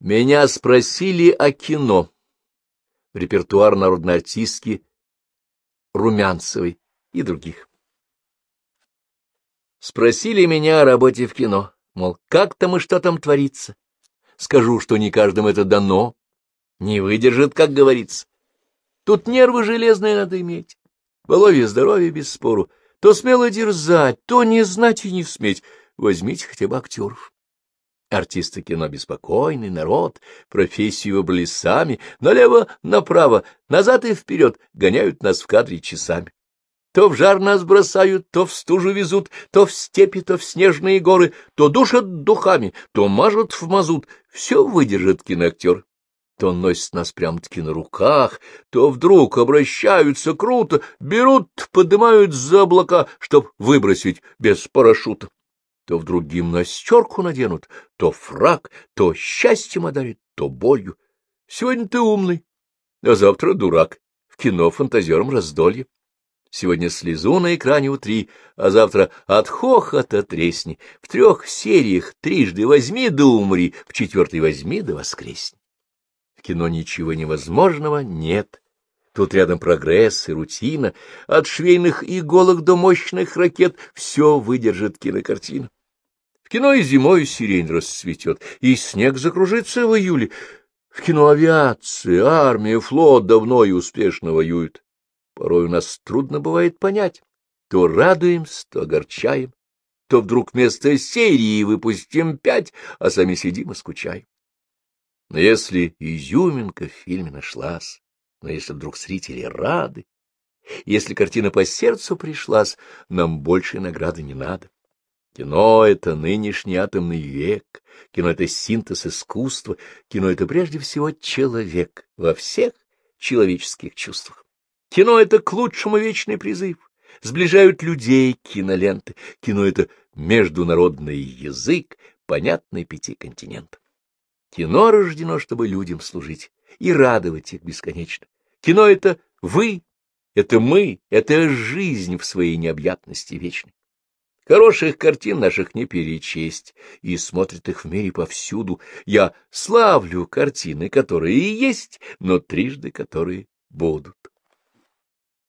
Меня спросили о кино. Репертуар народной артистки Румянцевой и других. Спросили меня о работе в кино, мол, как там и что там творится. Скажу, что не каждому это дано, не выдержит, как говорится. Тут нервы железные надо иметь, Воловье здоровье без спору, то смело дерзать, то не знать и не сметь. Возьмите хотя бы актеров. Артисты кино беспокойный народ, профессию выбрали сами, налево-направо, назад и вперед, гоняют нас в кадре часами. То в жар нас бросают, то в стужу везут, то в степи, то в снежные горы, то душат духами, то мажут в мазут. Все выдержит киноактер. То носят нас прям-таки на руках, то вдруг обращаются круто, берут, поднимают за облака, чтоб выбросить без парашюта то вдруг гимнастерку наденут, то фраг, то счастьем одарит, то болью. Сегодня ты умный, а завтра дурак. В кино фантазером раздолье. Сегодня слезу на экране утри, а завтра от хохота тресни. В трех сериях трижды возьми да умри, в четвертой возьми да воскресни. В кино ничего невозможного нет. Тут рядом прогресс и рутина, от швейных иголок до мощных ракет все выдержит кинокартина кино и зимой сирень расцветет, и снег закружится в июле. В кино авиация, армия, флот давно и успешно воюют. Порой у нас трудно бывает понять, то радуемся, то огорчаем, то вдруг вместо серии выпустим пять, а сами сидим и скучаем. Но если изюминка в фильме нашлась, но если вдруг зрители рады, если картина по сердцу пришлась, нам больше награды не надо. Кино — это нынешний атомный век, кино — это синтез искусства, кино — это прежде всего человек во всех человеческих чувствах. Кино — это к лучшему вечный призыв, сближают людей киноленты, кино — это международный язык, понятный пяти континентам. Кино рождено, чтобы людям служить и радовать их бесконечно. Кино — это вы, это мы, это жизнь в своей необъятности вечной. Хороших картин наших не перечесть, и смотрят их в мире повсюду. Я славлю картины, которые и есть, но трижды которые будут.